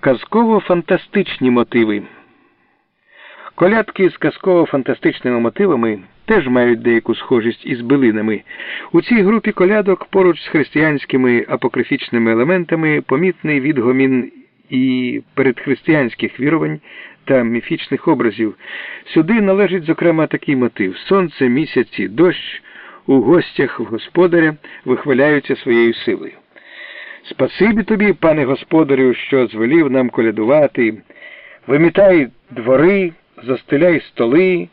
Казково-фантастичні мотиви. Колядки з казково-фантастичними мотивами теж мають деяку схожість із билинами. У цій групі колядок поруч з християнськими апокрифічними елементами помітний відгомін і передхристиянських вірувань та міфічних образів. Сюди належить, зокрема, такий мотив: сонце, місяці, дощ у гостях в господаря вихваляються своєю силою. Спасибі тобі, пане господарю, що звелів нам колядувати. Вимітай двори, застеляй столи,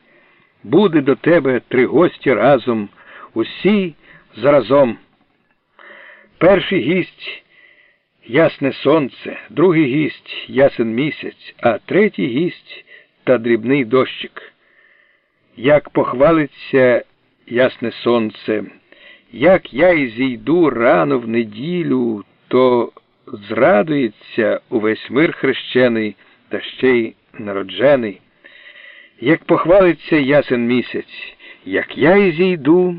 буде до тебе три гості разом, усі заразом. Перший гість ясне сонце, другий гість ясен місяць, а третій гість та дрібний дощик. Як похвалиться ясне сонце, як я й зійду рано в неділю то зрадується увесь мир хрещений та ще й народжений. Як похвалиться ясен місяць, як я і зійду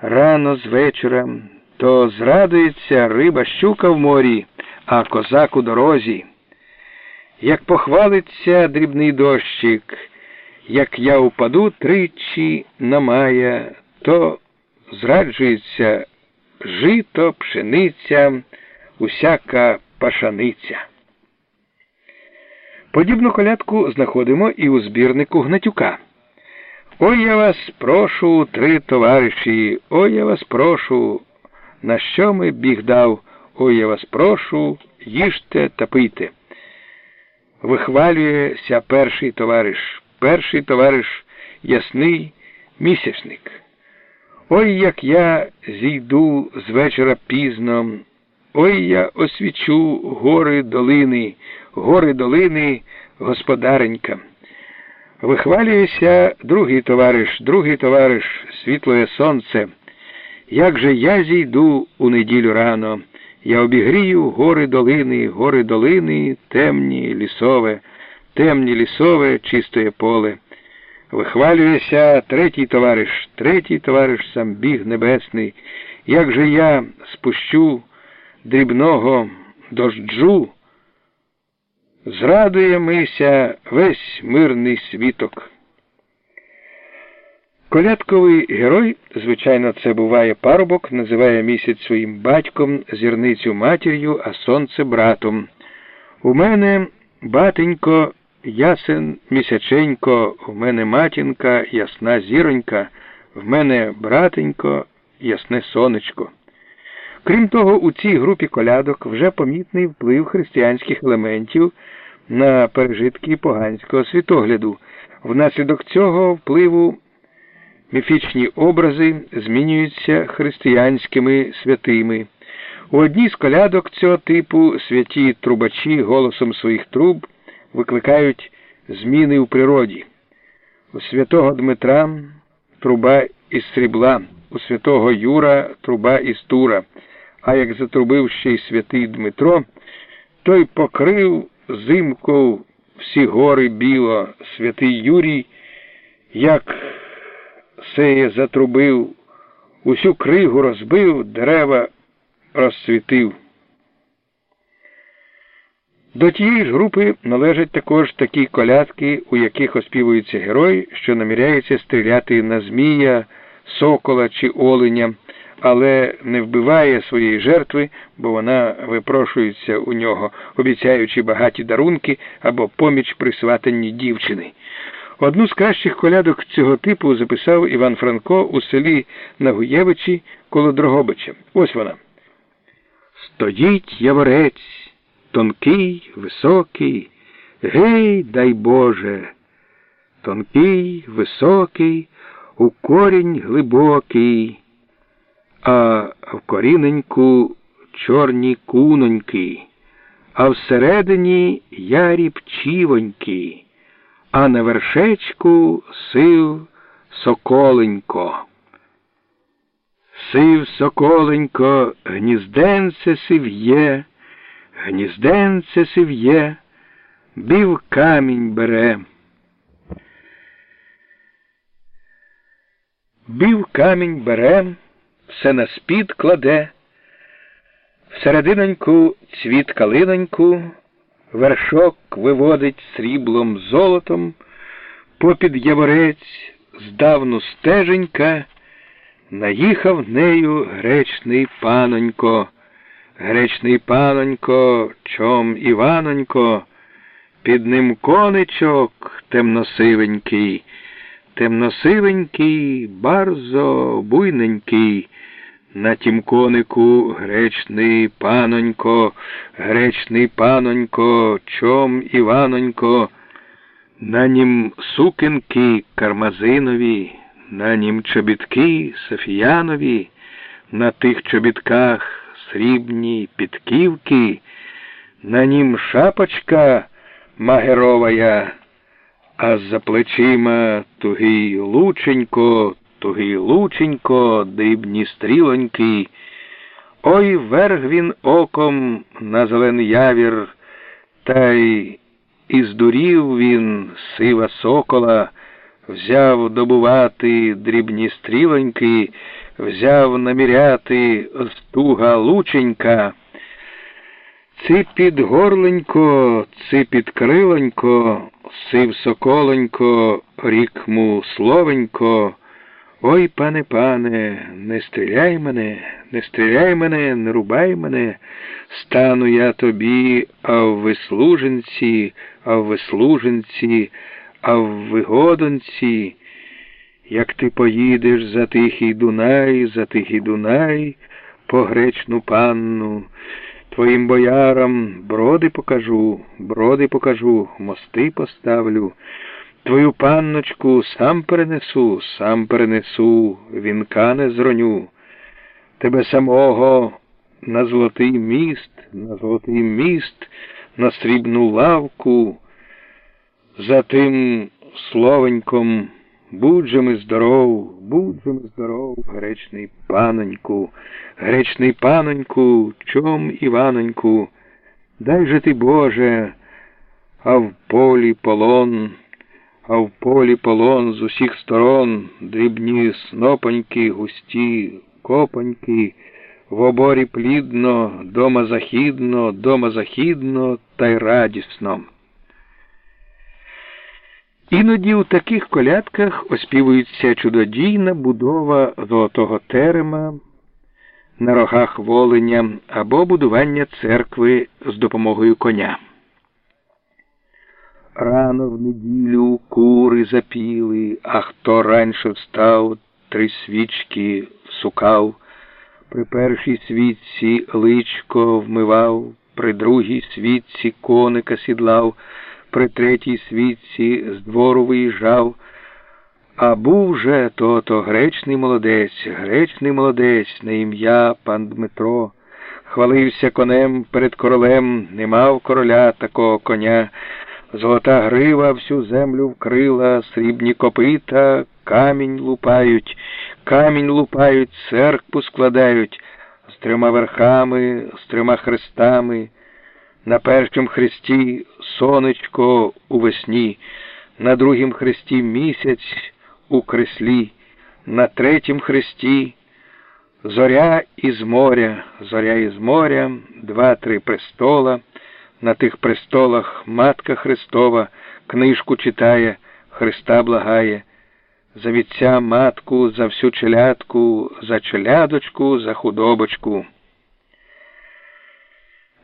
рано з вечора, то зрадується риба щука в морі, а козак у дорозі. Як похвалиться дрібний дощик, як я упаду тричі на мая, то зраджується жито, пшениця усяка пашаниця. Подібну колядку знаходимо і у збірнику Гнатюка. Ой я вас прошу, три товариші, ой я вас прошу, на що ми біг дав, ой я вас прошу, їжте та пийте. Вихвалюється перший товариш, перший товариш ясний місячник. Ой, як я зійду з вечора пізно. Ой я освічу гори долини, гори долини, господаренька. Вихвалюється другий товариш, другий товариш, світлое сонце. Як же я зійду у неділю рано, я обігрію гори долини, гори долини, темні, лісове, темні лісове, чистое поле. Вихвалюється третій товариш, третій товариш сам біг небесний. Як же я спущу дрібного дожджу, зрадує мися весь мирний світок. Колядковий герой, звичайно, це буває парубок, називає місяць своїм батьком, зірницю матір'ю, а сонце братом. У мене, батенько, ясен місяченько, у мене матінка, ясна зіронька, в мене братенько, ясне сонечко. Крім того, у цій групі колядок вже помітний вплив християнських елементів на пережитки поганського світогляду. Внаслідок цього впливу міфічні образи змінюються християнськими святими. У одній з колядок цього типу святі трубачі голосом своїх труб викликають зміни у природі. У святого Дмитра труба із срібла, у святого Юра труба із тура. А як затрубив ще й святий Дмитро, той покрив зимку всі гори біло, святий Юрій, як сеє затрубив, усю кригу розбив, дерева розцвітив. До тієї ж групи належать також такі колядки, у яких оспівується герой, що наміряється стріляти на Змія, сокола чи оленя але не вбиває своєї жертви, бо вона випрошується у нього, обіцяючи багаті дарунки або поміч при сватанні дівчини. Одну з кращих колядок цього типу записав Іван Франко у селі Нагуєвичі коло Дрогобича. Ось вона. Стоїть яворець, тонкий, високий, гей, дай Боже, тонкий, високий, у корінь глибокий а в коріненьку чорні куноньки, а всередині ярі пчівоньки, а на вершечку сив соколенько. Сив соколенько, гнізденце сив'є, гнізденце сив'є, бів камінь бере. Бів камінь берем все на спід кладе, всерединоньку цвіт калиноньку, вершок виводить сріблом золотом, попід яворець здавну стеженька, наїхав нею гречний панонько, гречний панонько, чом Іванонько, під ним коничок темносивенький, темносивенький, барзо буйненький. На тім конику гречний панонько, гречний панонько, чом Іванонько, на нім сукенки кармазинові, на нім чобітки Софіянові, на тих чобітках срібні підківки, на нім шапочка магеровая, а за плечима тугий лученько, тугий лученько, дибні стрілоньки. Ой верг він оком на зелений явір, та й і здурів він сива сокола, взяв добувати дрібні стрілоньки, взяв наміряти стуга лученька. Ципід горленько, ципід крилонько, сив соколонько, рікму словенько. Ой, пане, пане, не стріляй мене, не стріляй мене, не рубай мене, стану я тобі, а в вислуженці, а в вислуженці, а в вигодонці. Як ти поїдеш за тихий Дунай, за тихий Дунай, по гречну панну, твоїм боярам броди покажу, броди покажу, мости поставлю. Твою панночку сам перенесу, сам перенесу, вінка не зроню. Тебе самого на золотий міст, на золотий міст, на срібну лавку. За тим словеньком будь же ми здоров, будь же ми здоров, гречний паноньку, гречний паноньку, чом Іваноньку, дай же ти, Боже, а в полі полон а в полі полон з усіх сторон, дрібні снопоньки, густі, копоньки, в оборі плідно, дома західно, дома західно та й радісно. Іноді у таких колядках оспівується чудодійна будова золотого терема на рогах воленя або будування церкви з допомогою коня. Рано в неділю кури запіли, а хто раніше встав, три свічки всукав, при першій свічці личко вмивав, при другій свічці коника сідлав, при третій свічці з двору виїжджав. А був же то-то гречний молодець, гречний молодець на ім'я пан Дмитро. Хвалився конем перед королем, не мав короля такого коня. Золота грива всю землю вкрила, срібні копита, камінь лупають, камінь лупають, церкву складають з трьома верхами, з трьома хрестами. На першому хресті сонечко у весні, на другім хресті місяць у креслі, на третім хресті зоря із моря, зоря із моря, два-три престола. На тих престолах Матка Христова книжку читає, Христа благає, за вітця матку, за всю челядку, за челядочку, за худобочку.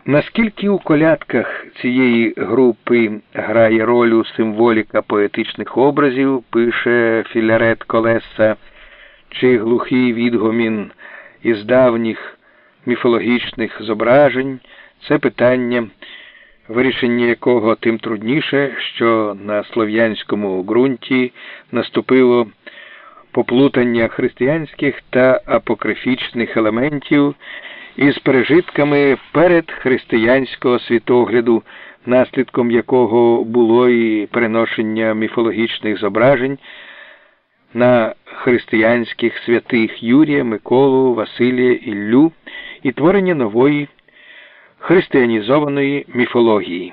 Наскільки у колядках цієї групи грає роль символіка поетичних образів, пише Філярет Колеса, чи глухий відгомін із давніх міфологічних зображень, це питання вирішення якого тим трудніше, що на слов'янському ґрунті наступило поплутання християнських та апокрифічних елементів із пережитками передхристиянського світогляду, наслідком якого було і переношення міфологічних зображень на християнських святих Юрія, Миколу, Василія Іллю і творення нової християнізованої міфології.